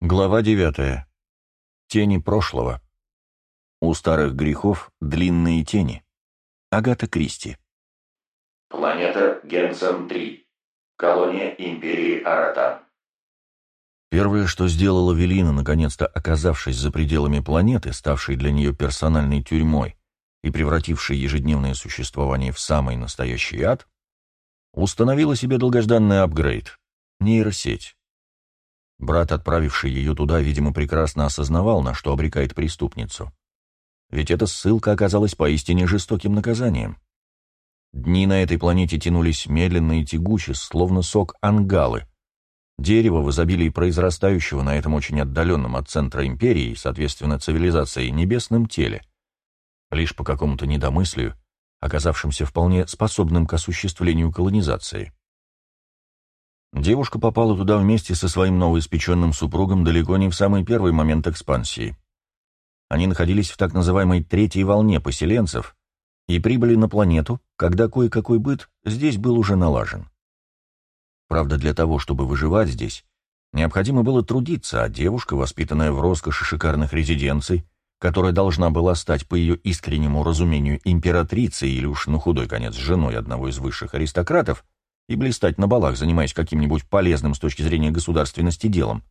Глава 9. Тени прошлого. У старых грехов длинные тени. Агата Кристи. Планета Генсом-3. Колония Империи Аратан. Первое, что сделала Велина, наконец-то оказавшись за пределами планеты, ставшей для нее персональной тюрьмой и превратившей ежедневное существование в самый настоящий ад, установила себе долгожданный апгрейд — нейросеть. Брат, отправивший ее туда, видимо, прекрасно осознавал, на что обрекает преступницу. Ведь эта ссылка оказалась поистине жестоким наказанием. Дни на этой планете тянулись медленно и тягуче, словно сок ангалы. Дерево в изобилии произрастающего на этом очень отдаленном от центра империи, соответственно, цивилизации, небесном теле. Лишь по какому-то недомыслию, оказавшимся вполне способным к осуществлению колонизации. Девушка попала туда вместе со своим новоиспеченным супругом далеко не в самый первый момент экспансии. Они находились в так называемой третьей волне поселенцев и прибыли на планету, когда кое-какой быт здесь был уже налажен. Правда, для того, чтобы выживать здесь, необходимо было трудиться, а девушка, воспитанная в роскоши шикарных резиденций, которая должна была стать по ее искреннему разумению императрицей или уж на худой конец женой одного из высших аристократов, и блистать на балах, занимаясь каким-нибудь полезным с точки зрения государственности делом,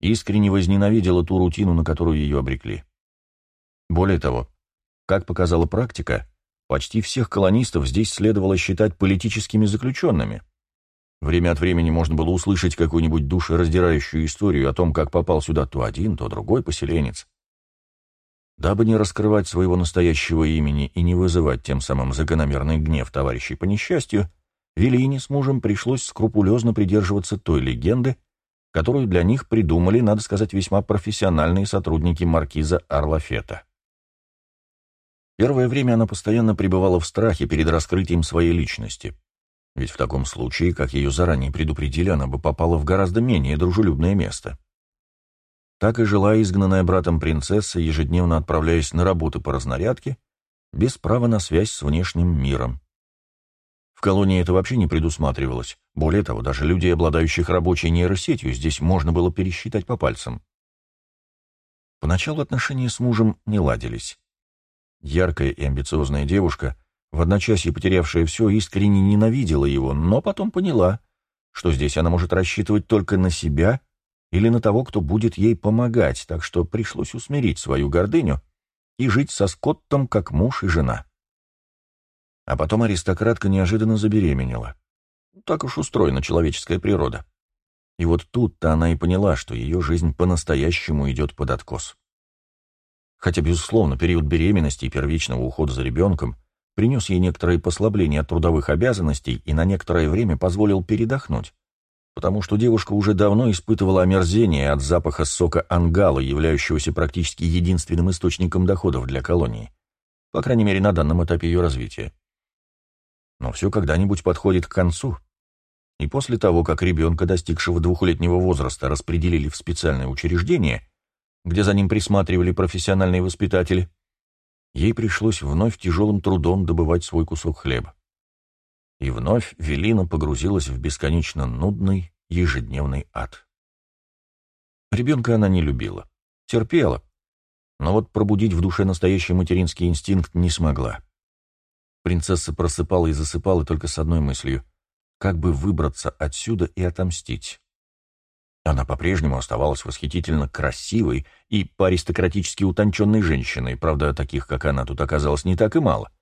искренне возненавидела ту рутину, на которую ее обрекли. Более того, как показала практика, почти всех колонистов здесь следовало считать политическими заключенными. Время от времени можно было услышать какую-нибудь душераздирающую историю о том, как попал сюда то один, то другой поселенец. Дабы не раскрывать своего настоящего имени и не вызывать тем самым закономерный гнев товарищей по несчастью, Велине с мужем пришлось скрупулезно придерживаться той легенды, которую для них придумали, надо сказать, весьма профессиональные сотрудники маркиза Арлафета. Первое время она постоянно пребывала в страхе перед раскрытием своей личности, ведь в таком случае, как ее заранее предупредили, она бы попала в гораздо менее дружелюбное место. Так и жила изгнанная братом принцесса, ежедневно отправляясь на работу по разнарядке, без права на связь с внешним миром. В колонии это вообще не предусматривалось. Более того, даже людей, обладающих рабочей нейросетью, здесь можно было пересчитать по пальцам. Поначалу отношения с мужем не ладились. Яркая и амбициозная девушка, в одночасье потерявшая все, искренне ненавидела его, но потом поняла, что здесь она может рассчитывать только на себя или на того, кто будет ей помогать, так что пришлось усмирить свою гордыню и жить со Скоттом как муж и жена. А потом аристократка неожиданно забеременела. Так уж устроена человеческая природа. И вот тут-то она и поняла, что ее жизнь по-настоящему идет под откос. Хотя, безусловно, период беременности и первичного ухода за ребенком принес ей некоторые послабления от трудовых обязанностей и на некоторое время позволил передохнуть, потому что девушка уже давно испытывала омерзение от запаха сока ангала, являющегося практически единственным источником доходов для колонии, по крайней мере, на данном этапе ее развития. Но все когда-нибудь подходит к концу. И после того, как ребенка, достигшего двухлетнего возраста, распределили в специальное учреждение, где за ним присматривали профессиональные воспитатели, ей пришлось вновь тяжелым трудом добывать свой кусок хлеба. И вновь Велина погрузилась в бесконечно нудный ежедневный ад. Ребенка она не любила, терпела, но вот пробудить в душе настоящий материнский инстинкт не смогла. Принцесса просыпала и засыпала только с одной мыслью — как бы выбраться отсюда и отомстить. Она по-прежнему оставалась восхитительно красивой и по-аристократически утонченной женщиной, правда, таких, как она, тут оказалось не так и мало.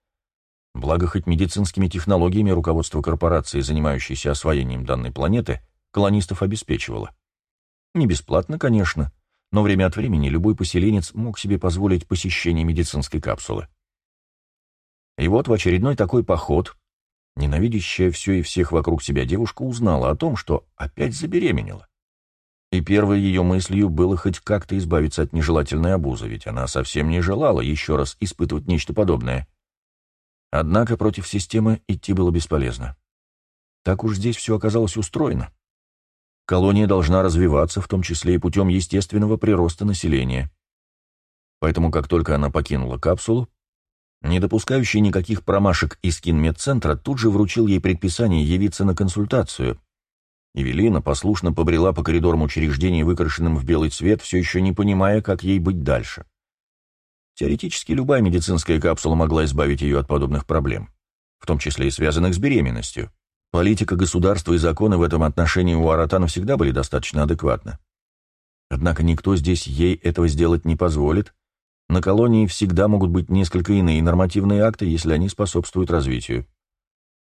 Благо, хоть медицинскими технологиями руководство корпорации, занимающейся освоением данной планеты, колонистов обеспечивало. Не бесплатно, конечно, но время от времени любой поселенец мог себе позволить посещение медицинской капсулы. И вот в очередной такой поход ненавидящая все и всех вокруг себя девушка узнала о том, что опять забеременела. И первой ее мыслью было хоть как-то избавиться от нежелательной обузы, ведь она совсем не желала еще раз испытывать нечто подобное. Однако против системы идти было бесполезно. Так уж здесь все оказалось устроено. Колония должна развиваться, в том числе и путем естественного прироста населения. Поэтому, как только она покинула капсулу, не допускающий никаких промашек из кинмедцентра тут же вручил ей предписание явиться на консультацию, Эвелина послушно побрела по коридорам учреждений, выкрашенным в белый цвет, все еще не понимая, как ей быть дальше. Теоретически любая медицинская капсула могла избавить ее от подобных проблем, в том числе и связанных с беременностью. Политика государства и законы в этом отношении у Аратана всегда были достаточно адекватны. Однако никто здесь ей этого сделать не позволит. На колонии всегда могут быть несколько иные нормативные акты, если они способствуют развитию.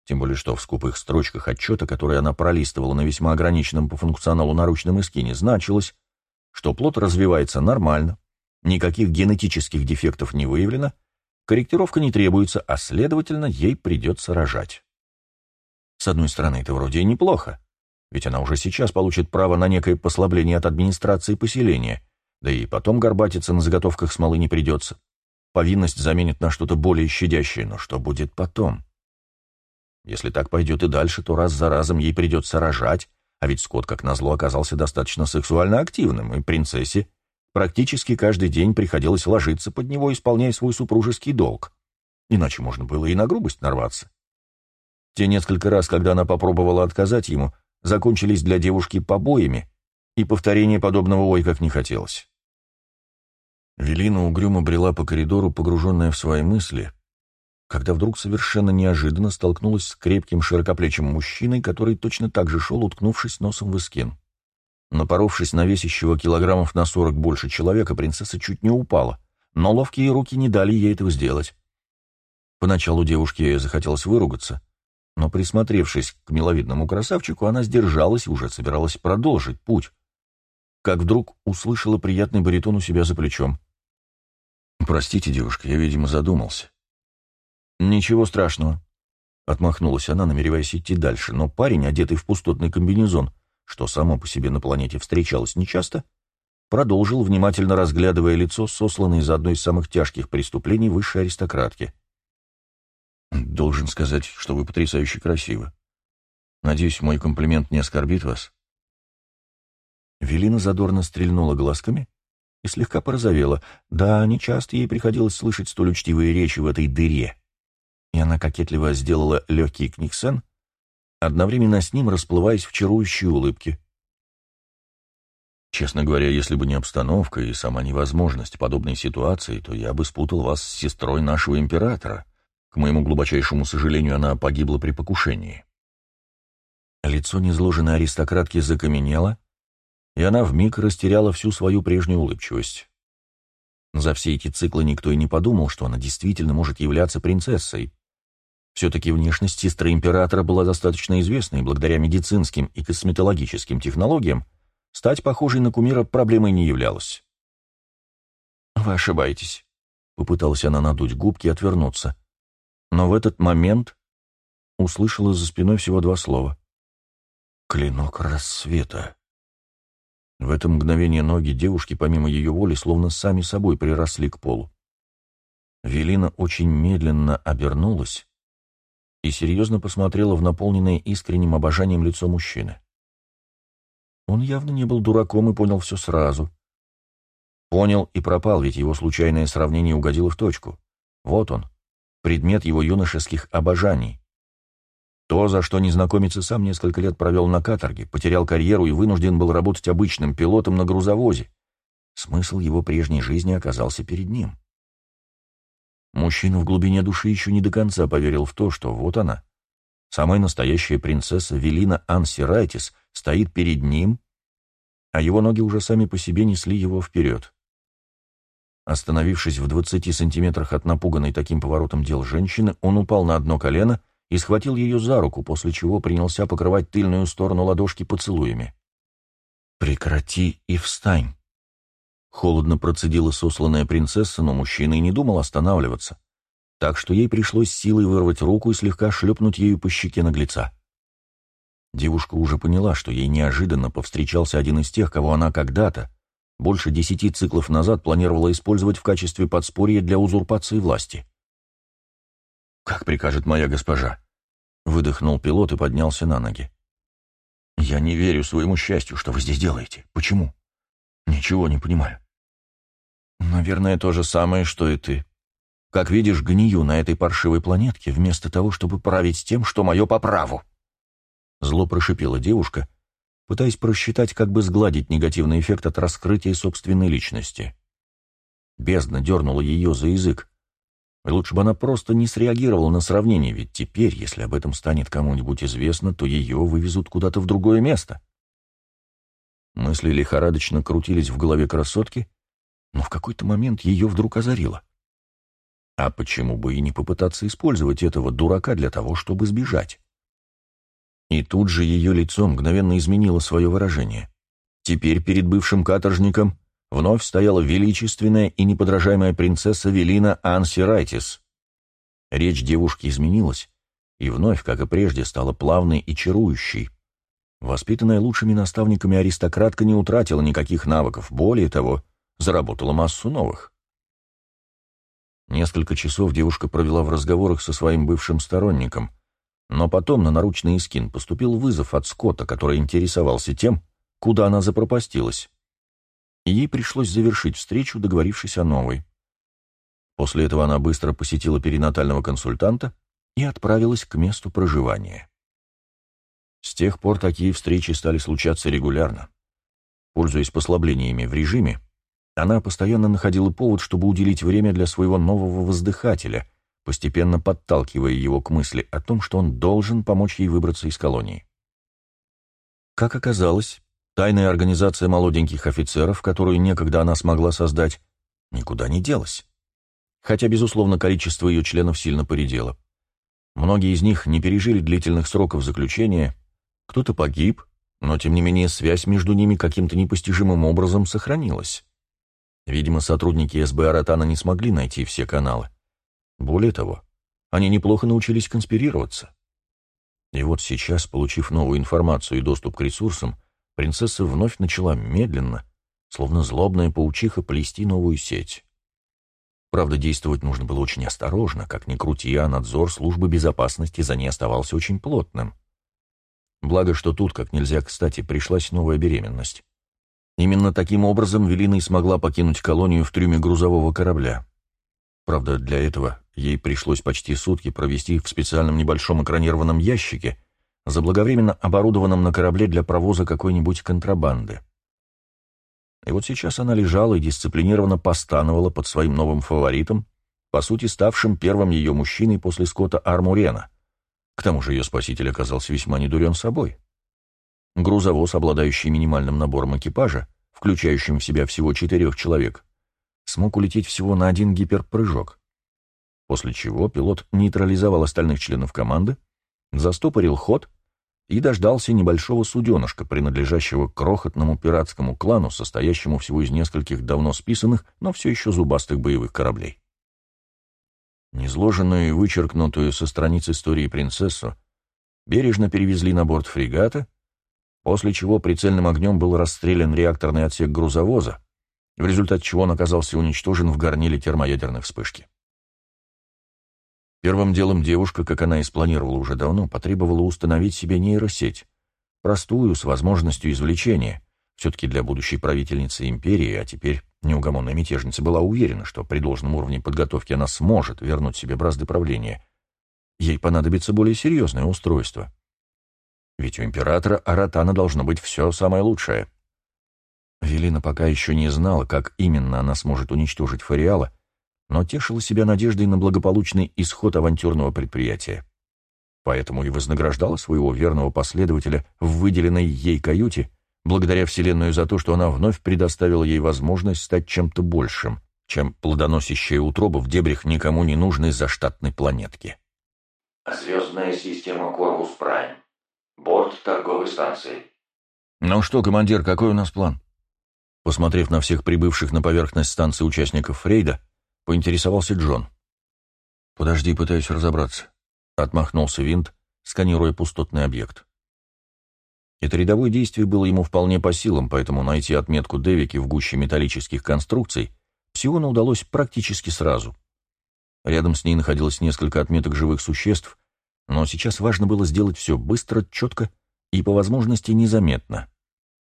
Тем более, что в скупых строчках отчета, которые она пролистывала на весьма ограниченном по функционалу наручном эскине, значилось, что плод развивается нормально, никаких генетических дефектов не выявлено, корректировка не требуется, а, следовательно, ей придется рожать. С одной стороны, это вроде и неплохо, ведь она уже сейчас получит право на некое послабление от администрации поселения, да и потом горбатиться на заготовках смолы не придется. Повинность заменит на что-то более щадящее, но что будет потом? Если так пойдет и дальше, то раз за разом ей придется рожать, а ведь Скотт, как назло, оказался достаточно сексуально активным, и принцессе практически каждый день приходилось ложиться под него, исполняя свой супружеский долг. Иначе можно было и на грубость нарваться. Те несколько раз, когда она попробовала отказать ему, закончились для девушки побоями, и повторение подобного ой как не хотелось. Велина угрюмо брела по коридору, погруженная в свои мысли, когда вдруг совершенно неожиданно столкнулась с крепким широкоплечим мужчиной, который точно так же шел, уткнувшись носом в эскин. Напоровшись на весящего килограммов на сорок больше человека, принцесса чуть не упала, но ловкие руки не дали ей этого сделать. Поначалу девушке захотелось выругаться, но, присмотревшись к миловидному красавчику, она сдержалась и уже собиралась продолжить путь, как вдруг услышала приятный баритон у себя за плечом. «Простите, девушка, я, видимо, задумался». «Ничего страшного», — отмахнулась она, намереваясь идти дальше, но парень, одетый в пустотный комбинезон, что само по себе на планете встречалось нечасто, продолжил, внимательно разглядывая лицо, сосланное за одно из самых тяжких преступлений высшей аристократки. «Должен сказать, что вы потрясающе красивы. Надеюсь, мой комплимент не оскорбит вас». Велина задорно стрельнула глазками и слегка порозовела. Да, нечасто ей приходилось слышать столь учтивые речи в этой дыре и она кокетливо сделала легкий книгсен, одновременно с ним расплываясь в чарующей улыбке. Честно говоря, если бы не обстановка и сама невозможность подобной ситуации, то я бы спутал вас с сестрой нашего императора. К моему глубочайшему сожалению, она погибла при покушении. Лицо незложенной аристократки закаменело, и она вмиг растеряла всю свою прежнюю улыбчивость. За все эти циклы никто и не подумал, что она действительно может являться принцессой. Все-таки внешность сестры императора была достаточно известной, и благодаря медицинским и косметологическим технологиям стать похожей на кумира проблемой не являлась. «Вы ошибаетесь», — попыталась она надуть губки и отвернуться. Но в этот момент услышала за спиной всего два слова. «Клинок рассвета». В это мгновение ноги девушки, помимо ее воли, словно сами собой приросли к полу. Велина очень медленно обернулась и серьезно посмотрела в наполненное искренним обожанием лицо мужчины. Он явно не был дураком и понял все сразу. Понял и пропал, ведь его случайное сравнение угодило в точку. Вот он, предмет его юношеских обожаний. То, за что незнакомец сам несколько лет провел на каторге, потерял карьеру и вынужден был работать обычным пилотом на грузовозе. Смысл его прежней жизни оказался перед ним. Мужчина в глубине души еще не до конца поверил в то, что вот она, самая настоящая принцесса Велина Ансирайтис, стоит перед ним, а его ноги уже сами по себе несли его вперед. Остановившись в двадцати сантиметрах от напуганной таким поворотом дел женщины, он упал на одно колено и схватил ее за руку, после чего принялся покрывать тыльную сторону ладошки поцелуями. «Прекрати и встань!» Холодно процедила сосланная принцесса, но мужчина и не думал останавливаться, так что ей пришлось силой вырвать руку и слегка шлепнуть ею по щеке наглеца. Девушка уже поняла, что ей неожиданно повстречался один из тех, кого она когда-то, больше десяти циклов назад, планировала использовать в качестве подспорья для узурпации власти. «Как прикажет моя госпожа?» — выдохнул пилот и поднялся на ноги. «Я не верю своему счастью, что вы здесь делаете. Почему? Ничего не понимаю. Наверное, то же самое, что и ты. Как видишь, гнию на этой паршивой планетке, вместо того, чтобы править тем, что мое по праву. Зло прошипела девушка, пытаясь просчитать, как бы сгладить негативный эффект от раскрытия собственной личности. Бездна дернула ее за язык. Лучше бы она просто не среагировала на сравнение, ведь теперь, если об этом станет кому-нибудь известно, то ее вывезут куда-то в другое место. Мысли лихорадочно крутились в голове красотки, но в какой-то момент ее вдруг озарило. А почему бы и не попытаться использовать этого дурака для того, чтобы сбежать? И тут же ее лицо мгновенно изменило свое выражение. Теперь перед бывшим каторжником вновь стояла величественная и неподражаемая принцесса Велина Ансирайтис. Речь девушки изменилась, и вновь, как и прежде, стала плавной и чарующей. Воспитанная лучшими наставниками аристократка не утратила никаких навыков, более того, заработала массу новых. Несколько часов девушка провела в разговорах со своим бывшим сторонником, но потом на наручный скин поступил вызов от Скотта, который интересовался тем, куда она запропастилась. И ей пришлось завершить встречу, договорившись о новой. После этого она быстро посетила перинатального консультанта и отправилась к месту проживания. С тех пор такие встречи стали случаться регулярно. Пользуясь послаблениями в режиме, она постоянно находила повод, чтобы уделить время для своего нового воздыхателя, постепенно подталкивая его к мысли о том, что он должен помочь ей выбраться из колонии. Как оказалось, тайная организация молоденьких офицеров, которую некогда она смогла создать, никуда не делась. Хотя, безусловно, количество ее членов сильно поредело. Многие из них не пережили длительных сроков заключения, кто-то погиб, но, тем не менее, связь между ними каким-то непостижимым образом сохранилась. Видимо, сотрудники СБ Аратана не смогли найти все каналы. Более того, они неплохо научились конспирироваться. И вот сейчас, получив новую информацию и доступ к ресурсам, принцесса вновь начала медленно, словно злобная паучиха, плести новую сеть. Правда, действовать нужно было очень осторожно, как ни крути, а надзор службы безопасности за ней оставался очень плотным. Благо, что тут, как нельзя кстати, пришлась новая беременность. Именно таким образом Велина и смогла покинуть колонию в трюме грузового корабля. Правда, для этого ей пришлось почти сутки провести в специальном небольшом экранированном ящике, заблаговременно оборудованном на корабле для провоза какой-нибудь контрабанды. И вот сейчас она лежала и дисциплинированно постановала под своим новым фаворитом, по сути ставшим первым ее мужчиной после Скотта Армурена. К тому же ее спаситель оказался весьма недурен собой. Грузовоз, обладающий минимальным набором экипажа, включающим в себя всего четырех человек, смог улететь всего на один гиперпрыжок. После чего пилот нейтрализовал остальных членов команды, застопорил ход и дождался небольшого суденышка, принадлежащего крохотному пиратскому клану, состоящему всего из нескольких давно списанных, но все еще зубастых боевых кораблей. Незложенную и вычеркнутую со страниц истории принцессу бережно перевезли на борт фрегата после чего прицельным огнем был расстрелян реакторный отсек грузовоза, в результате чего он оказался уничтожен в горниле термоядерной вспышки. Первым делом девушка, как она и спланировала уже давно, потребовала установить себе нейросеть, простую, с возможностью извлечения, все-таки для будущей правительницы империи, а теперь неугомонная мятежница была уверена, что при должном уровне подготовки она сможет вернуть себе бразды правления. Ей понадобится более серьезное устройство — ведь у императора Аратана должно быть все самое лучшее. Велина пока еще не знала, как именно она сможет уничтожить Фариала, но тешила себя надеждой на благополучный исход авантюрного предприятия. Поэтому и вознаграждала своего верного последователя в выделенной ей каюте, благодаря Вселенную за то, что она вновь предоставила ей возможность стать чем-то большим, чем плодоносящая утроба в дебрях никому не нужной заштатной планетки. Звездная система Корвус Прайм. Борт торговой станции. Ну что, командир, какой у нас план? Посмотрев на всех прибывших на поверхность станции участников Фрейда, поинтересовался Джон. «Подожди, пытаюсь разобраться», — отмахнулся Винт, сканируя пустотный объект. Это рядовое действие было ему вполне по силам, поэтому найти отметку Девики в гуще металлических конструкций Псиону удалось практически сразу. Рядом с ней находилось несколько отметок живых существ, но сейчас важно было сделать все быстро, четко и, по возможности, незаметно.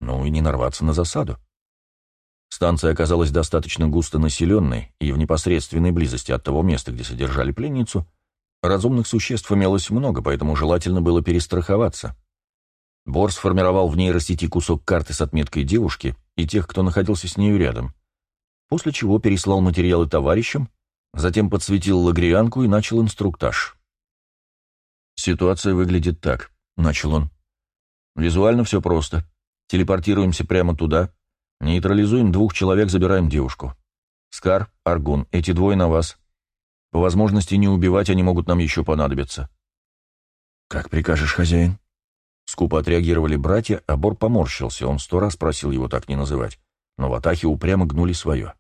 Ну и не нарваться на засаду. Станция оказалась достаточно густо населенной, и в непосредственной близости от того места, где содержали пленницу, разумных существ имелось много, поэтому желательно было перестраховаться. Бор сформировал в нейросети кусок карты с отметкой девушки и тех, кто находился с нею рядом, после чего переслал материалы товарищам, затем подсветил лагрианку и начал инструктаж. «Ситуация выглядит так», — начал он. «Визуально все просто. Телепортируемся прямо туда, нейтрализуем двух человек, забираем девушку. Скар, Аргун, эти двое на вас. По возможности не убивать, они могут нам еще понадобиться». «Как прикажешь, хозяин?» Скупо отреагировали братья, а Бор поморщился, он сто раз просил его так не называть, но в атахе упрямо гнули свое.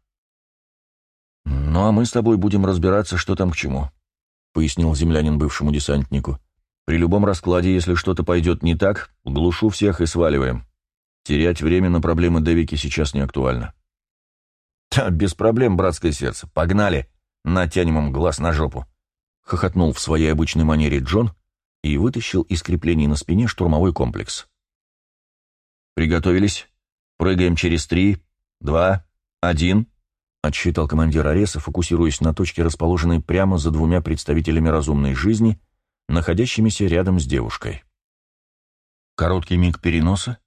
«Ну а мы с тобой будем разбираться, что там к чему», — пояснил землянин бывшему десантнику. «При любом раскладе, если что-то пойдет не так, глушу всех и сваливаем. Терять время на проблемы Девики сейчас не актуально». «Да, без проблем, братское сердце. Погнали. Натянем им глаз на жопу», — хохотнул в своей обычной манере Джон, и вытащил из креплений на спине штурмовой комплекс. «Приготовились. Прыгаем через три, два, один», — отсчитал командир Ареса, фокусируясь на точке, расположенной прямо за двумя представителями разумной жизни, находящимися рядом с девушкой. Короткий миг переноса,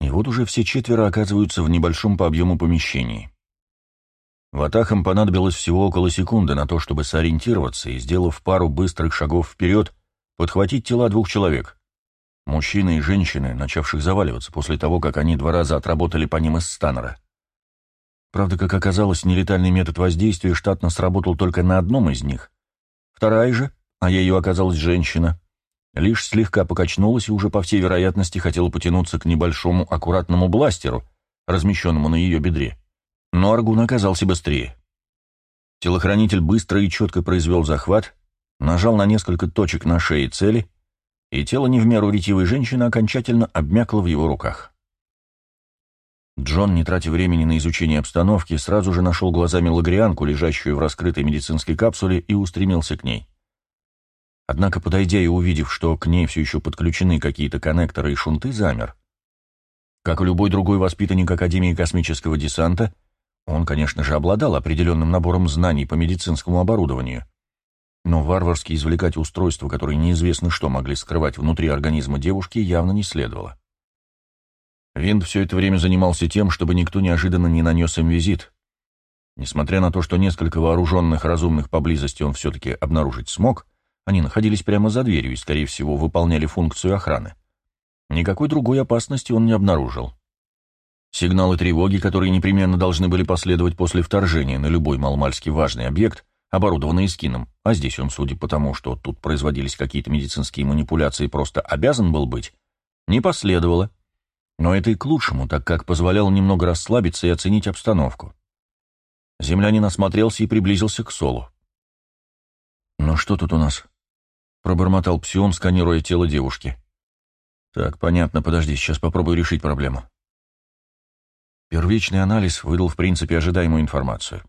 и вот уже все четверо оказываются в небольшом по объему помещении. Ватахам понадобилось всего около секунды на то, чтобы сориентироваться и, сделав пару быстрых шагов вперед, подхватить тела двух человек. Мужчины и женщины, начавших заваливаться после того, как они два раза отработали по ним из станера. Правда, как оказалось, нелетальный метод воздействия штатно сработал только на одном из них. Вторая же, а ею оказалась женщина, лишь слегка покачнулась и уже, по всей вероятности, хотела потянуться к небольшому аккуратному бластеру, размещенному на ее бедре. Но Аргун оказался быстрее. Телохранитель быстро и четко произвел захват, нажал на несколько точек на шее цели, и тело не в меру ретивой женщины окончательно обмякло в его руках. Джон, не тратя времени на изучение обстановки, сразу же нашел глазами лагрианку, лежащую в раскрытой медицинской капсуле, и устремился к ней. Однако, подойдя и увидев, что к ней все еще подключены какие-то коннекторы и шунты, замер. Как и любой другой воспитанник Академии космического десанта, он, конечно же, обладал определенным набором знаний по медицинскому оборудованию, но варварски извлекать устройства, которые неизвестно что могли скрывать внутри организма девушки, явно не следовало. Винд все это время занимался тем, чтобы никто неожиданно не нанес им визит. Несмотря на то, что несколько вооруженных разумных поблизости он все-таки обнаружить смог, они находились прямо за дверью и, скорее всего, выполняли функцию охраны. Никакой другой опасности он не обнаружил. Сигналы тревоги, которые непременно должны были последовать после вторжения на любой малмальски важный объект, оборудованный скином, а здесь он, судя по тому, что тут производились какие-то медицинские манипуляции, просто обязан был быть, не последовало. Но это и к лучшему, так как позволяло немного расслабиться и оценить обстановку. Землянин осмотрелся и приблизился к Солу. «Ну что тут у нас?» — пробормотал Псион, сканируя тело девушки. «Так, понятно, подожди, сейчас попробую решить проблему». Первичный анализ выдал, в принципе, ожидаемую информацию.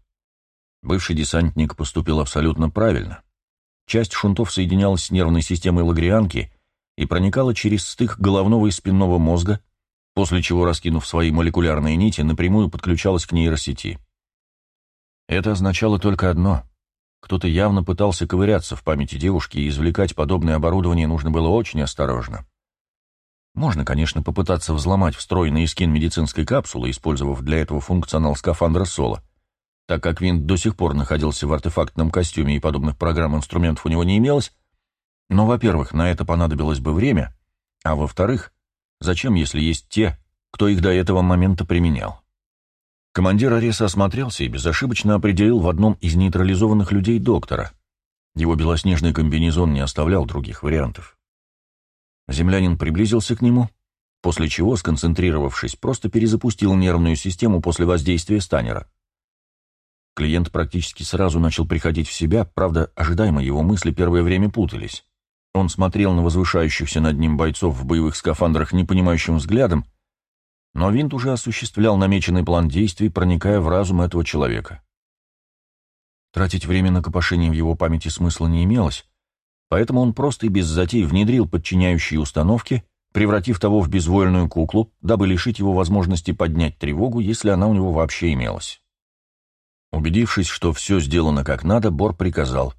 Бывший десантник поступил абсолютно правильно. Часть шунтов соединялась с нервной системой лагрианки и проникала через стык головного и спинного мозга, после чего, раскинув свои молекулярные нити, напрямую подключалась к нейросети. Это означало только одно. Кто-то явно пытался ковыряться в памяти девушки, и извлекать подобное оборудование нужно было очень осторожно. Можно, конечно, попытаться взломать встроенный скин медицинской капсулы, использовав для этого функционал скафандра Соло, так как Винт до сих пор находился в артефактном костюме и подобных программ инструментов у него не имелось, но, во-первых, на это понадобилось бы время, а во-вторых, зачем, если есть те, кто их до этого момента применял? Командир Ареса осмотрелся и безошибочно определил в одном из нейтрализованных людей доктора. Его белоснежный комбинезон не оставлял других вариантов. Землянин приблизился к нему, после чего, сконцентрировавшись, просто перезапустил нервную систему после воздействия станера. Клиент практически сразу начал приходить в себя, правда, ожидаемо его мысли первое время путались. Он смотрел на возвышающихся над ним бойцов в боевых скафандрах непонимающим взглядом, но Винт уже осуществлял намеченный план действий, проникая в разум этого человека. Тратить время на копошение в его памяти смысла не имелось, поэтому он просто и без затей внедрил подчиняющие установки, превратив того в безвольную куклу, дабы лишить его возможности поднять тревогу, если она у него вообще имелась. Убедившись, что все сделано как надо, Бор приказал.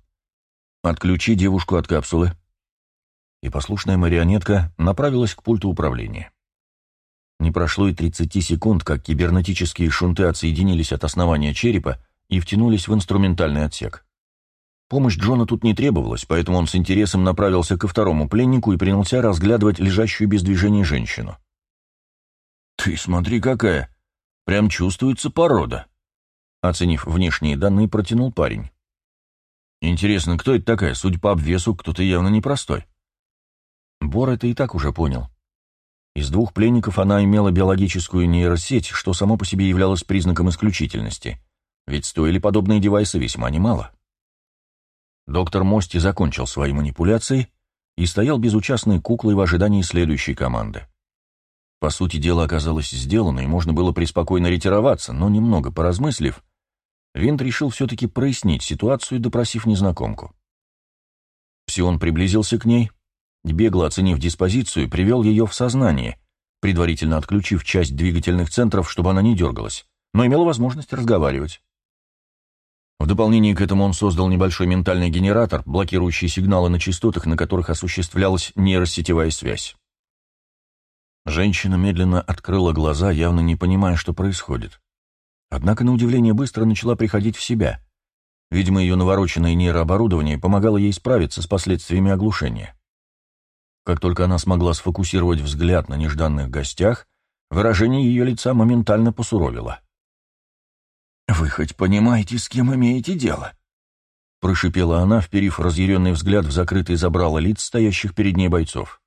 «Отключи девушку от капсулы». и послушная марионетка направилась к пульту управления. Не прошло и 30 секунд, как кибернетические шунты отсоединились от основания черепа и втянулись в инструментальный отсек. Помощь Джона тут не требовалась, поэтому он с интересом направился ко второму пленнику и принялся разглядывать лежащую без движения женщину. «Ты смотри какая! Прям чувствуется порода!» Оценив внешние данные, протянул парень. «Интересно, кто это такая? Судя по обвесу, кто-то явно непростой». Бор это и так уже понял. Из двух пленников она имела биологическую нейросеть, что само по себе являлось признаком исключительности, ведь стоили подобные девайсы весьма немало. Доктор Мости закончил свои манипуляции и стоял безучастной куклой в ожидании следующей команды. По сути, дело оказалось сделано, и можно было преспокойно ретироваться, но немного поразмыслив, Винт решил все-таки прояснить ситуацию, допросив незнакомку. Псион приблизился к ней, бегло оценив диспозицию, привел ее в сознание, предварительно отключив часть двигательных центров, чтобы она не дергалась, но имела возможность разговаривать. В дополнение к этому он создал небольшой ментальный генератор, блокирующий сигналы на частотах, на которых осуществлялась нейросетевая связь. Женщина медленно открыла глаза, явно не понимая, что происходит. Однако, на удивление, быстро начала приходить в себя. Видимо, ее навороченное нейрооборудование помогало ей справиться с последствиями оглушения. Как только она смогла сфокусировать взгляд на нежданных гостях, выражение ее лица моментально посуровило. «Вы хоть понимаете, с кем имеете дело?» Прошипела она, вперив разъяренный взгляд в закрытые забрала лиц стоящих перед ней бойцов.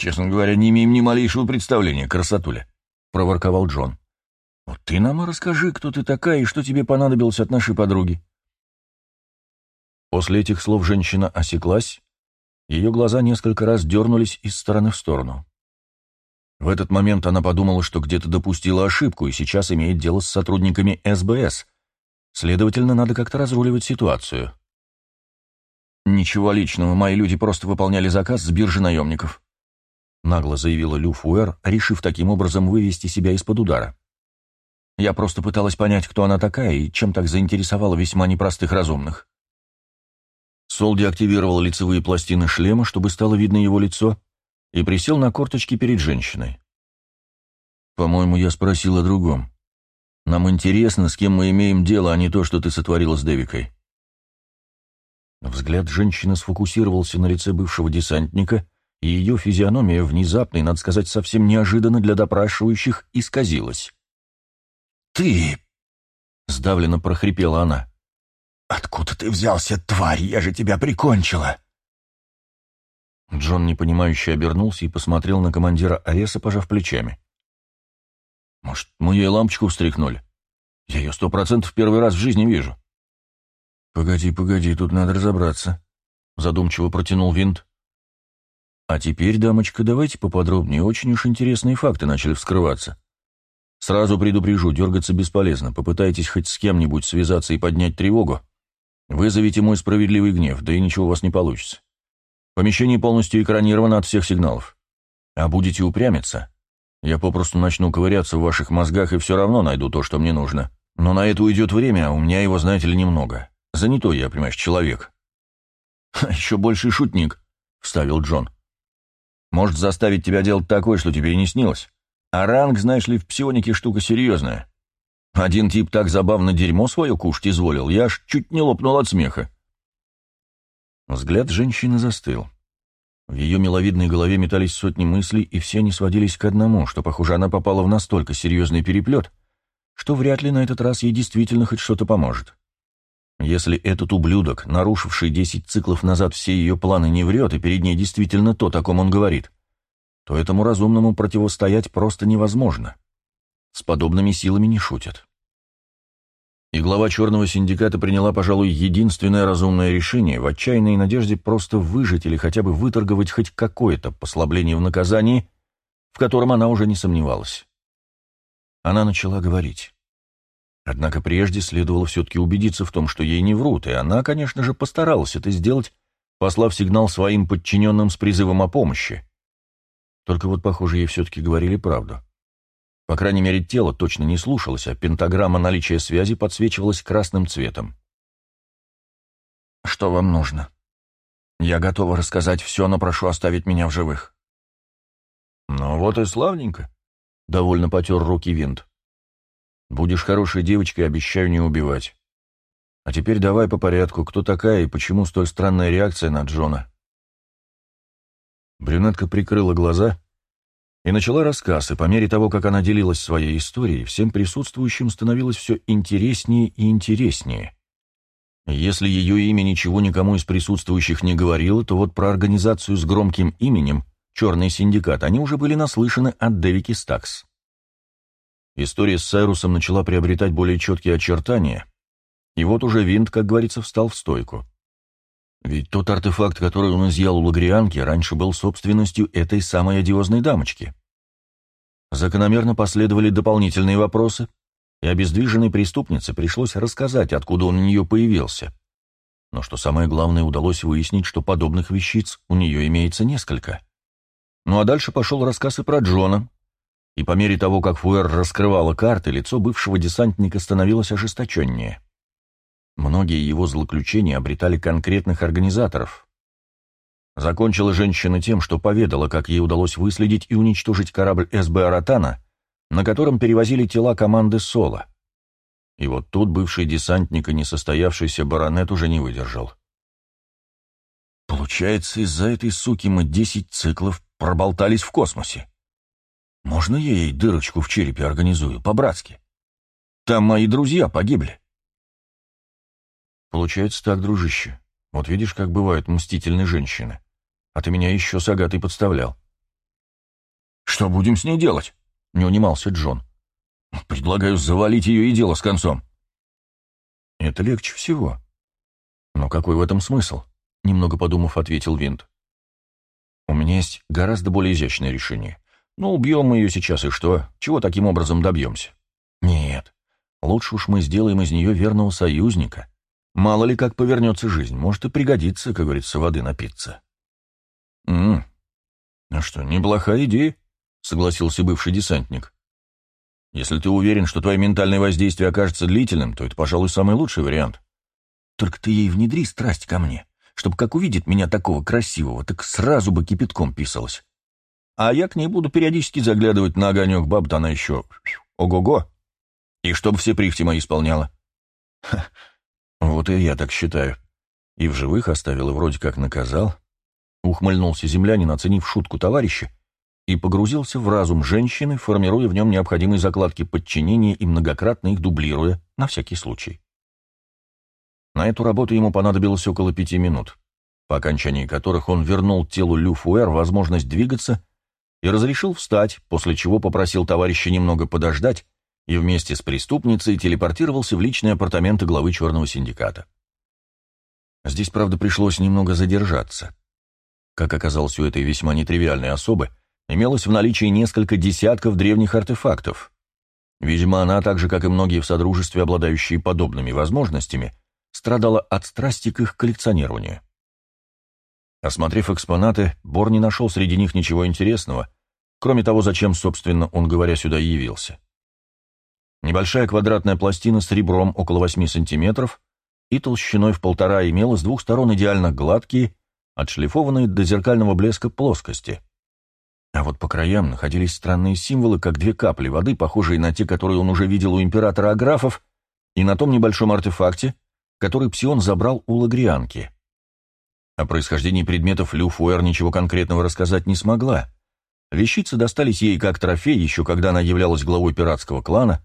«Честно говоря, не имеем ни малейшего представления, красотуля», — проворковал Джон. «Вот ты нам и расскажи, кто ты такая и что тебе понадобилось от нашей подруги». После этих слов женщина осеклась, ее глаза несколько раз дернулись из стороны в сторону. В этот момент она подумала, что где-то допустила ошибку и сейчас имеет дело с сотрудниками СБС. Следовательно, надо как-то разруливать ситуацию. «Ничего личного, мои люди просто выполняли заказ с биржи наемников», — нагло заявила Лю Фуэр, решив таким образом вывести себя из-под удара. «Я просто пыталась понять, кто она такая и чем так заинтересовала весьма непростых разумных». Солди активировал лицевые пластины шлема, чтобы стало видно его лицо, и присел на корточки перед женщиной. «По-моему, я спросил о другом. Нам интересно, с кем мы имеем дело, а не то, что ты сотворила с Девикой». Взгляд женщины сфокусировался на лице бывшего десантника, и ее физиономия внезапно и, надо сказать, совсем неожиданно для допрашивающих исказилась. «Ты!» — сдавленно прохрипела она. «Откуда ты взялся, тварь? Я же тебя прикончила!» Джон, непонимающе, обернулся и посмотрел на командира Ареса, пожав плечами. «Может, мы ей лампочку встряхнули? Я ее сто процентов первый раз в жизни вижу». «Погоди, погоди, тут надо разобраться», — задумчиво протянул Винт. «А теперь, дамочка, давайте поподробнее, очень уж интересные факты начали вскрываться. Сразу предупрежу, дергаться бесполезно, попытайтесь хоть с кем-нибудь связаться и поднять тревогу. Вызовите мой справедливый гнев, да и ничего у вас не получится. Помещение полностью экранировано от всех сигналов. А будете упрямиться, я попросту начну ковыряться в ваших мозгах и все равно найду то, что мне нужно. Но на это уйдет время, а у меня его, знаете ли, немного. Занятой я, понимаешь, человек. «Еще больше шутник», — вставил Джон. «Может заставить тебя делать такое, что тебе и не снилось. А ранг, знаешь ли, в псионике штука серьезная. Один тип так забавно дерьмо свое кушать изволил, я аж чуть не лопнул от смеха. Взгляд женщины застыл. В ее миловидной голове метались сотни мыслей, и все они сводились к одному, что, похоже, она попала в настолько серьезный переплет, что вряд ли на этот раз ей действительно хоть что-то поможет. Если этот ублюдок, нарушивший десять циклов назад все ее планы, не врет, и перед ней действительно то, о ком он говорит, то этому разумному противостоять просто невозможно. С подобными силами не шутят. И глава черного синдиката приняла, пожалуй, единственное разумное решение в отчаянной надежде просто выжить или хотя бы выторговать хоть какое-то послабление в наказании, в котором она уже не сомневалась. Она начала говорить. Однако прежде следовало все-таки убедиться в том, что ей не врут, и она, конечно же, постаралась это сделать, послав сигнал своим подчиненным с призывом о помощи. Только вот, похоже, ей все-таки говорили правду. По крайней мере, тело точно не слушалось, а пентаграмма наличия связи подсвечивалась красным цветом. «Что вам нужно?» Я готова рассказать все, но прошу оставить меня в живых. Ну вот и славненько, — довольно потер руки винт. Будешь хорошей девочкой, обещаю не убивать. А теперь давай по порядку, кто такая и почему столь странная реакция на Джона? Брюнетка прикрыла глаза и начала рассказ, и по мере того, как она делилась своей историей, всем присутствующим становилось все интереснее и интереснее. Если ее имя ничего никому из присутствующих не говорило, то вот про организацию с громким именем «Черный синдикат» они уже были наслышаны от Девики Стакс. История с Сайрусом начала приобретать более четкие очертания, и вот уже винт, как говорится, встал в стойку. Ведь тот артефакт, который он изъял у лагрианки, раньше был собственностью этой самой одиозной дамочки. Закономерно последовали дополнительные вопросы, и обездвиженной преступнице пришлось рассказать, откуда он у нее появился. Но что самое главное, удалось выяснить, что подобных вещиц у нее имеется несколько. Ну а дальше пошел рассказ и про Джона. И по мере того, как Фуэр раскрывала карты, лицо бывшего десантника становилось ожесточеннее. Многие его злоключения обретали конкретных организаторов. Закончила женщина тем, что поведала, как ей удалось выследить и уничтожить корабль СБ «Аратана», на котором перевозили тела команды Соло. И вот тут бывший десантник и несостоявшийся баронет уже не выдержал. Получается, из-за этой суки мы десять циклов проболтались в космосе. Можно я ей дырочку в черепе организую, по-братски? Там мои друзья погибли. Получается так, дружище. Вот видишь, как бывают мстительные женщины. А ты меня еще с Агатой подставлял. Что будем с ней делать? — не унимался Джон. «Предлагаю завалить ее и дело с концом». «Это легче всего». «Но какой в этом смысл?» — немного подумав, ответил Винт. «У меня есть гораздо более изящное решение. Ну, убьем мы ее сейчас, и что? Чего таким образом добьемся?» «Нет, лучше уж мы сделаем из нее верного союзника. Мало ли как повернется жизнь, может и пригодится, как говорится, воды напиться». «М-м, а что, неплохая идея?» — согласился бывший десантник. «Если ты уверен, что твое ментальное воздействие окажется длительным, то это, пожалуй, самый лучший вариант. Только ты ей внедри страсть ко мне, чтобы как увидит меня такого красивого, так сразу бы кипятком писалась. А я к ней буду периодически заглядывать на огонек баб-то она еще... Ого-го! И чтоб все прихти мои исполняла». Ха, вот и я так считаю. И в живых оставил, и вроде как наказал. Ухмыльнулся землянин, оценив шутку товарища, и погрузился в разум женщины, формируя в нем необходимые закладки подчинения и многократно их дублируя, на всякий случай. На эту работу ему понадобилось около пяти минут, по окончании которых он вернул телу Лю Фуэр возможность двигаться и разрешил встать, после чего попросил товарища немного подождать и вместе с преступницей телепортировался в личные апартаменты главы Черного синдиката. Здесь, правда, пришлось немного задержаться. Как оказалось, у этой весьма нетривиальной особы имелось в наличии несколько десятков древних артефактов. Видимо, она, так же, как и многие в Содружестве, обладающие подобными возможностями, страдала от страсти к их коллекционированию. Осмотрев экспонаты, Бор не нашел среди них ничего интересного, кроме того, зачем, собственно, он, говоря, сюда явился. Небольшая квадратная пластина с ребром около 8 сантиметров и толщиной в полтора имела с двух сторон идеально гладкие, отшлифованные до зеркального блеска плоскости – а вот по краям находились странные символы, как две капли воды, похожие на те, которые он уже видел у императора Аграфов, и на том небольшом артефакте, который Псион забрал у Лагрианки. О происхождении предметов Лю Фуэр ничего конкретного рассказать не смогла. Вещицы достались ей как трофей, еще когда она являлась главой пиратского клана,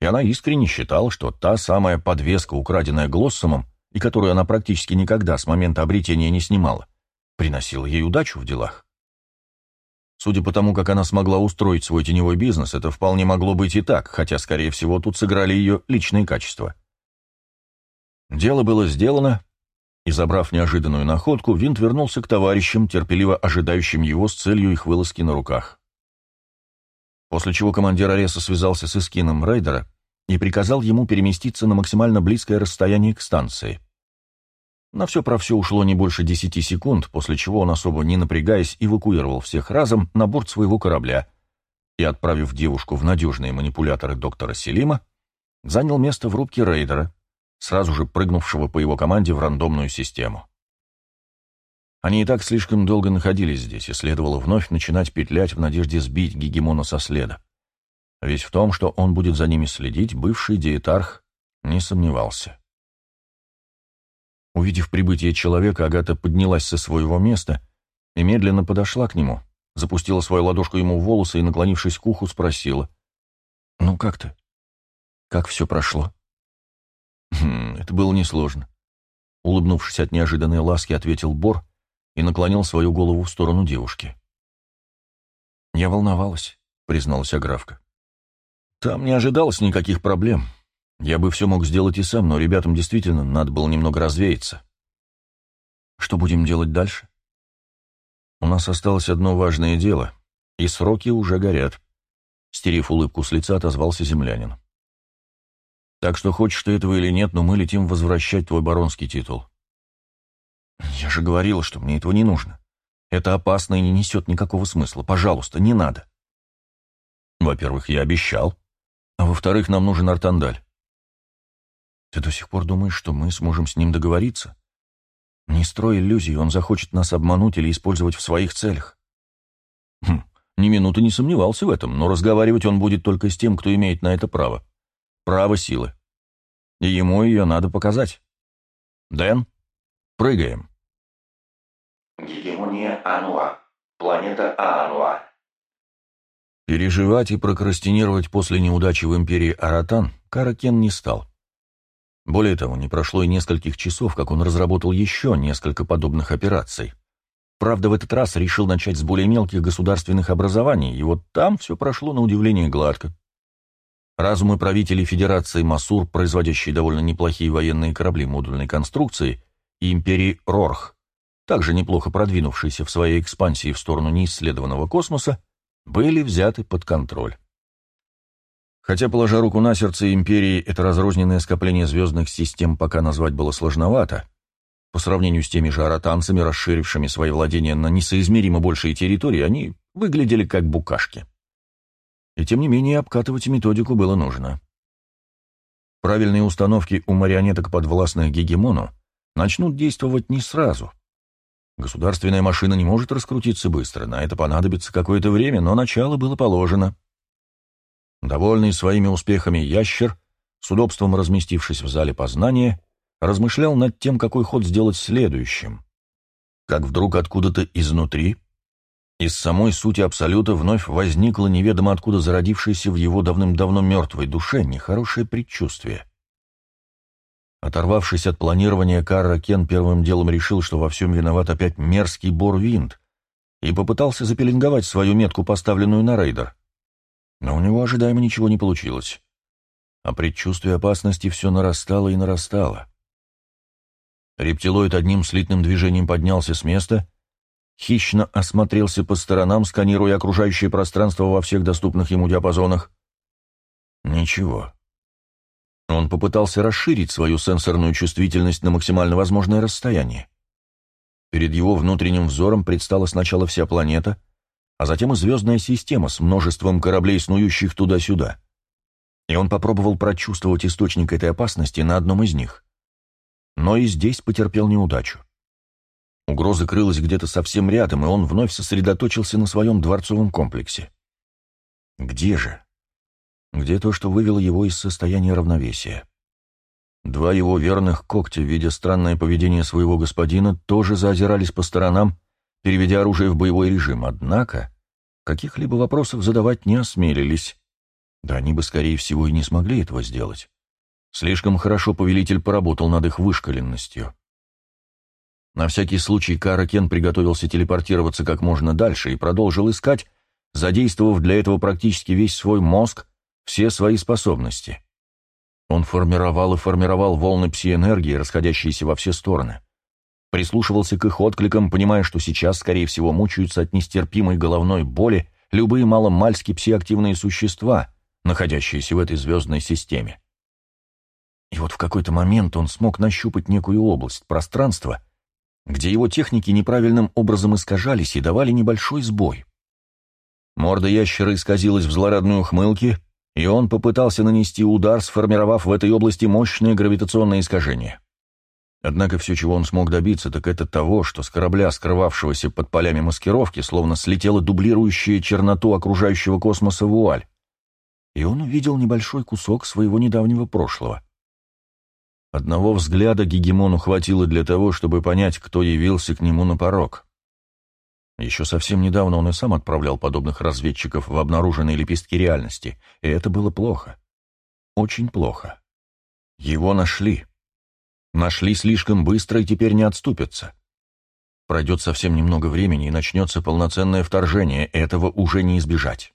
и она искренне считала, что та самая подвеска, украденная Глоссомом, и которую она практически никогда с момента обретения не снимала, приносила ей удачу в делах. Судя по тому, как она смогла устроить свой теневой бизнес, это вполне могло быть и так, хотя, скорее всего, тут сыграли ее личные качества. Дело было сделано, и, забрав неожиданную находку, Винт вернулся к товарищам, терпеливо ожидающим его с целью их вылазки на руках. После чего командир Ареса связался с эскином рейдера и приказал ему переместиться на максимально близкое расстояние к станции. На все про все ушло не больше десяти секунд, после чего он, особо не напрягаясь, эвакуировал всех разом на борт своего корабля и, отправив девушку в надежные манипуляторы доктора Селима, занял место в рубке рейдера, сразу же прыгнувшего по его команде в рандомную систему. Они и так слишком долго находились здесь, и следовало вновь начинать петлять в надежде сбить Гегемона со следа. Ведь в том, что он будет за ними следить, бывший диетарх не сомневался. Увидев прибытие человека, Агата поднялась со своего места и медленно подошла к нему, запустила свою ладошку ему в волосы и, наклонившись к уху, спросила. «Ну как ты? Как все прошло?» хм, «Это было несложно», — улыбнувшись от неожиданной ласки, ответил Бор и наклонил свою голову в сторону девушки. «Я волновалась», — призналась Аграфка. «Там не ожидалось никаких проблем. Я бы все мог сделать и сам, но ребятам действительно надо было немного развеяться. Что будем делать дальше?» «У нас осталось одно важное дело, и сроки уже горят», — стерев улыбку с лица, отозвался землянин. «Так что хочешь ты этого или нет, но мы летим возвращать твой баронский титул. «Я же говорила, что мне этого не нужно. Это опасно и не несет никакого смысла. Пожалуйста, не надо». «Во-первых, я обещал. А во-вторых, нам нужен Артандаль». «Ты до сих пор думаешь, что мы сможем с ним договориться? Не строй иллюзий, он захочет нас обмануть или использовать в своих целях». «Хм, ни минуты не сомневался в этом, но разговаривать он будет только с тем, кто имеет на это право. Право силы. И ему ее надо показать. Дэн, прыгаем». Гегемония Ануа. Планета Ануа. Переживать и прокрастинировать после неудачи в империи Аратан Каракен не стал. Более того, не прошло и нескольких часов, как он разработал еще несколько подобных операций. Правда, в этот раз решил начать с более мелких государственных образований, и вот там все прошло на удивление гладко. Разумы правителей Федерации Масур, производящие довольно неплохие военные корабли модульной конструкции, и империи Рорх, также неплохо продвинувшиеся в своей экспансии в сторону неисследованного космоса, были взяты под контроль. Хотя, положа руку на сердце империи, это разрозненное скопление звездных систем пока назвать было сложновато, по сравнению с теми же аратанцами, расширившими свои владения на несоизмеримо большие территории, они выглядели как букашки. И тем не менее обкатывать методику было нужно. Правильные установки у марионеток подвластных гегемону начнут действовать не сразу, Государственная машина не может раскрутиться быстро, на это понадобится какое-то время, но начало было положено. Довольный своими успехами ящер, с удобством разместившись в зале познания, размышлял над тем, какой ход сделать следующим. Как вдруг откуда-то изнутри, из самой сути Абсолюта вновь возникло неведомо откуда зародившееся в его давным-давно мертвой душе нехорошее предчувствие. Оторвавшись от планирования, Карра Кен первым делом решил, что во всем виноват опять мерзкий Борвинд, и попытался запеленговать свою метку, поставленную на рейдер. Но у него ожидаемо ничего не получилось. А предчувствие опасности все нарастало и нарастало. Рептилоид одним слитным движением поднялся с места, хищно осмотрелся по сторонам, сканируя окружающее пространство во всех доступных ему диапазонах. Ничего. Он попытался расширить свою сенсорную чувствительность на максимально возможное расстояние. Перед его внутренним взором предстала сначала вся планета, а затем и звездная система с множеством кораблей, снующих туда-сюда. И он попробовал прочувствовать источник этой опасности на одном из них. Но и здесь потерпел неудачу. Угроза крылась где-то совсем рядом, и он вновь сосредоточился на своем дворцовом комплексе. Где же? Где то, что вывело его из состояния равновесия? Два его верных когтя, видя странное поведение своего господина, тоже заозирались по сторонам, переведя оружие в боевой режим, однако каких-либо вопросов задавать не осмелились. Да они бы, скорее всего, и не смогли этого сделать. Слишком хорошо повелитель поработал над их вышкаленностью. На всякий случай Каракен приготовился телепортироваться как можно дальше и продолжил искать, задействовав для этого практически весь свой мозг все свои способности. Он формировал и формировал волны пси-энергии, расходящиеся во все стороны. Прислушивался к их откликам, понимая, что сейчас, скорее всего, мучаются от нестерпимой головной боли любые маломальски псиактивные существа, находящиеся в этой звездной системе. И вот в какой-то момент он смог нащупать некую область, пространства, где его техники неправильным образом искажались и давали небольшой сбой. Морда ящера исказилась в злорадной ухмылке, и он попытался нанести удар, сформировав в этой области мощное гравитационное искажение. Однако все, чего он смог добиться, так это того, что с корабля, скрывавшегося под полями маскировки, словно слетела дублирующая черноту окружающего космоса вуаль, и он увидел небольшой кусок своего недавнего прошлого. Одного взгляда Гегемону хватило для того, чтобы понять, кто явился к нему на порог. Еще совсем недавно он и сам отправлял подобных разведчиков в обнаруженные лепестки реальности, и это было плохо. Очень плохо. Его нашли. Нашли слишком быстро и теперь не отступятся. Пройдет совсем немного времени, и начнется полноценное вторжение, этого уже не избежать.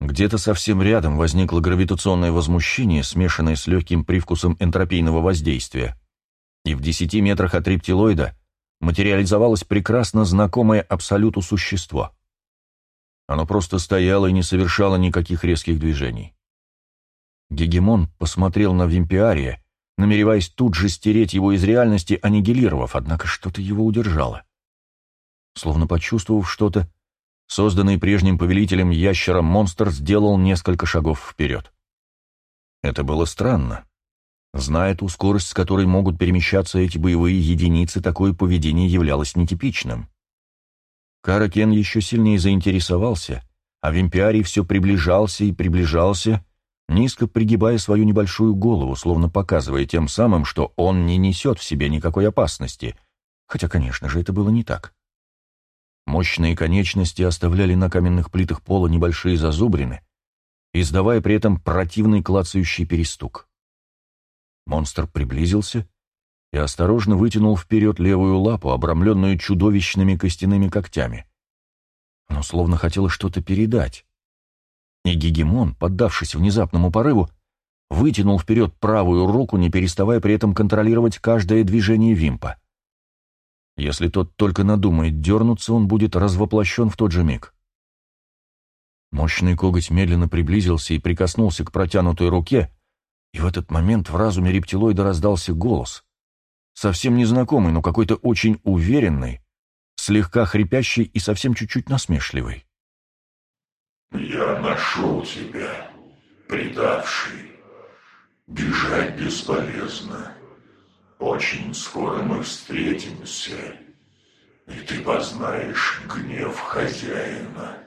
Где-то совсем рядом возникло гравитационное возмущение, смешанное с легким привкусом энтропийного воздействия. И в десяти метрах от рептилоида материализовалось прекрасно знакомое абсолюту существо. Оно просто стояло и не совершало никаких резких движений. Гегемон посмотрел на Вимпиария, намереваясь тут же стереть его из реальности, аннигилировав, однако что-то его удержало. Словно почувствовав что-то, созданный прежним повелителем ящера монстр сделал несколько шагов вперед. Это было странно. Зная ту скорость, с которой могут перемещаться эти боевые единицы, такое поведение являлось нетипичным. Каракен еще сильнее заинтересовался, а Вимпиарий все приближался и приближался, низко пригибая свою небольшую голову, словно показывая тем самым, что он не несет в себе никакой опасности, хотя, конечно же, это было не так. Мощные конечности оставляли на каменных плитах пола небольшие зазубрины, издавая при этом противный клацающий перестук. Монстр приблизился и осторожно вытянул вперед левую лапу, обрамленную чудовищными костяными когтями. Оно словно хотело что-то передать. И Гегемон, поддавшись внезапному порыву, вытянул вперед правую руку, не переставая при этом контролировать каждое движение вимпа. Если тот только надумает дернуться, он будет развоплощен в тот же миг. Мощный коготь медленно приблизился и прикоснулся к протянутой руке, и в этот момент в разуме рептилоида раздался голос. Совсем незнакомый, но какой-то очень уверенный, слегка хрипящий и совсем чуть-чуть насмешливый. «Я нашел тебя, предавший. Бежать бесполезно. Очень скоро мы встретимся, и ты познаешь гнев хозяина.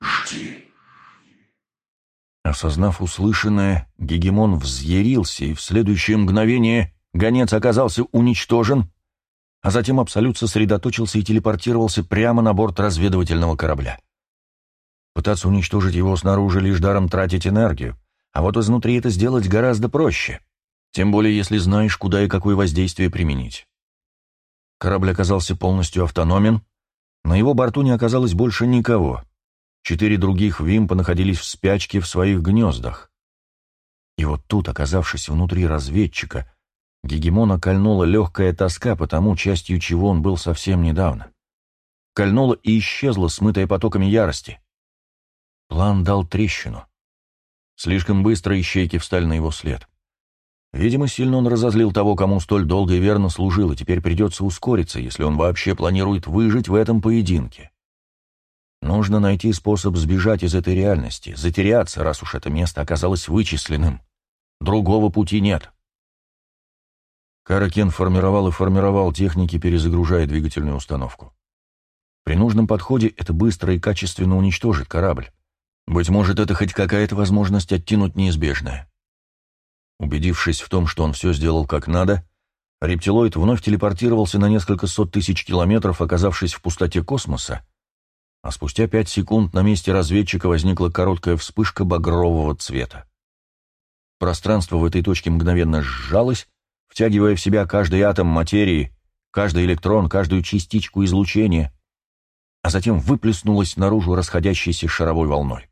Жди. Осознав услышанное, Гегемон взъярился, и в следующее мгновение гонец оказался уничтожен, а затем Абсолют сосредоточился и телепортировался прямо на борт разведывательного корабля. Пытаться уничтожить его снаружи лишь даром тратить энергию, а вот изнутри это сделать гораздо проще — тем более, если знаешь, куда и какое воздействие применить. Корабль оказался полностью автономен, на его борту не оказалось больше никого. Четыре других Вимпа находились в спячке в своих гнездах. И вот тут, оказавшись внутри разведчика, Гегемона кольнула легкая тоска по тому, частью чего он был совсем недавно. Кольнула и исчезла, смытая потоками ярости. План дал трещину. Слишком быстро ищейки встали на его след. Видимо, сильно он разозлил того, кому столь долго и верно служил, и теперь придется ускориться, если он вообще планирует выжить в этом поединке. Нужно найти способ сбежать из этой реальности, затеряться, раз уж это место оказалось вычисленным. Другого пути нет. Каракен формировал и формировал техники, перезагружая двигательную установку. При нужном подходе это быстро и качественно уничтожит корабль. Быть может, это хоть какая-то возможность оттянуть неизбежное. Убедившись в том, что он все сделал как надо, рептилоид вновь телепортировался на несколько сот тысяч километров, оказавшись в пустоте космоса, а спустя пять секунд на месте разведчика возникла короткая вспышка багрового цвета. Пространство в этой точке мгновенно сжалось, втягивая в себя каждый атом материи, каждый электрон, каждую частичку излучения, а затем выплеснулась наружу расходящейся шаровой волной.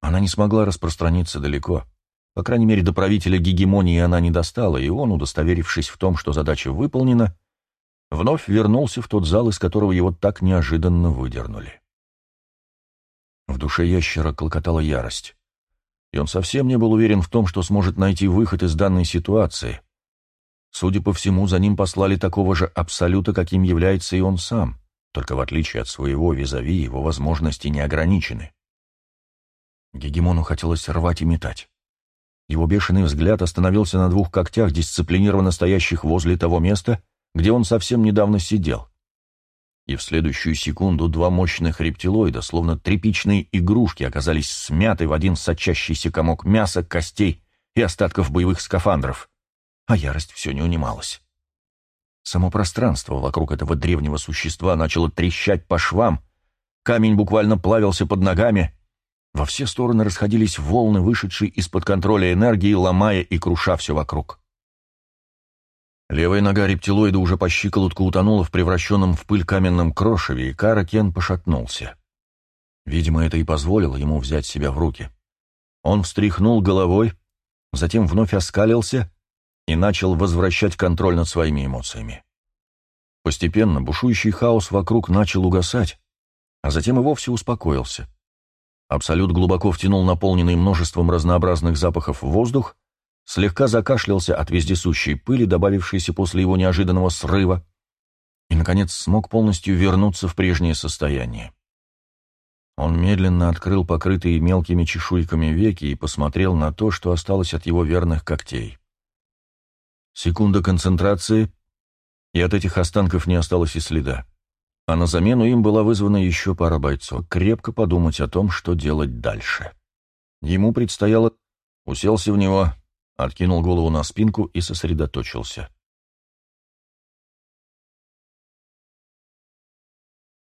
Она не смогла распространиться далеко — по крайней мере, до правителя гегемонии она не достала, и он, удостоверившись в том, что задача выполнена, вновь вернулся в тот зал, из которого его так неожиданно выдернули. В душе ящера клокотала ярость, и он совсем не был уверен в том, что сможет найти выход из данной ситуации. Судя по всему, за ним послали такого же абсолюта, каким является и он сам, только в отличие от своего визави его возможности не ограничены. Гегемону хотелось рвать и метать. Его бешеный взгляд остановился на двух когтях, дисциплинированно стоящих возле того места, где он совсем недавно сидел. И в следующую секунду два мощных рептилоида, словно тряпичные игрушки, оказались смяты в один сочащийся комок мяса, костей и остатков боевых скафандров. А ярость все не унималась. Само пространство вокруг этого древнего существа начало трещать по швам, камень буквально плавился под ногами, во все стороны расходились волны, вышедшие из-под контроля энергии, ломая и круша все вокруг. Левая нога рептилоида уже по щиколотку утонула в превращенном в пыль каменном крошеве, и Кара Кен пошатнулся. Видимо, это и позволило ему взять себя в руки. Он встряхнул головой, затем вновь оскалился и начал возвращать контроль над своими эмоциями. Постепенно бушующий хаос вокруг начал угасать, а затем и вовсе успокоился. Абсолют глубоко втянул наполненный множеством разнообразных запахов воздух, слегка закашлялся от вездесущей пыли, добавившейся после его неожиданного срыва, и, наконец, смог полностью вернуться в прежнее состояние. Он медленно открыл покрытые мелкими чешуйками веки и посмотрел на то, что осталось от его верных когтей. Секунда концентрации, и от этих останков не осталось и следа а на замену им была вызвана еще пара бойцов, крепко подумать о том, что делать дальше. Ему предстояло... Уселся в него, откинул голову на спинку и сосредоточился.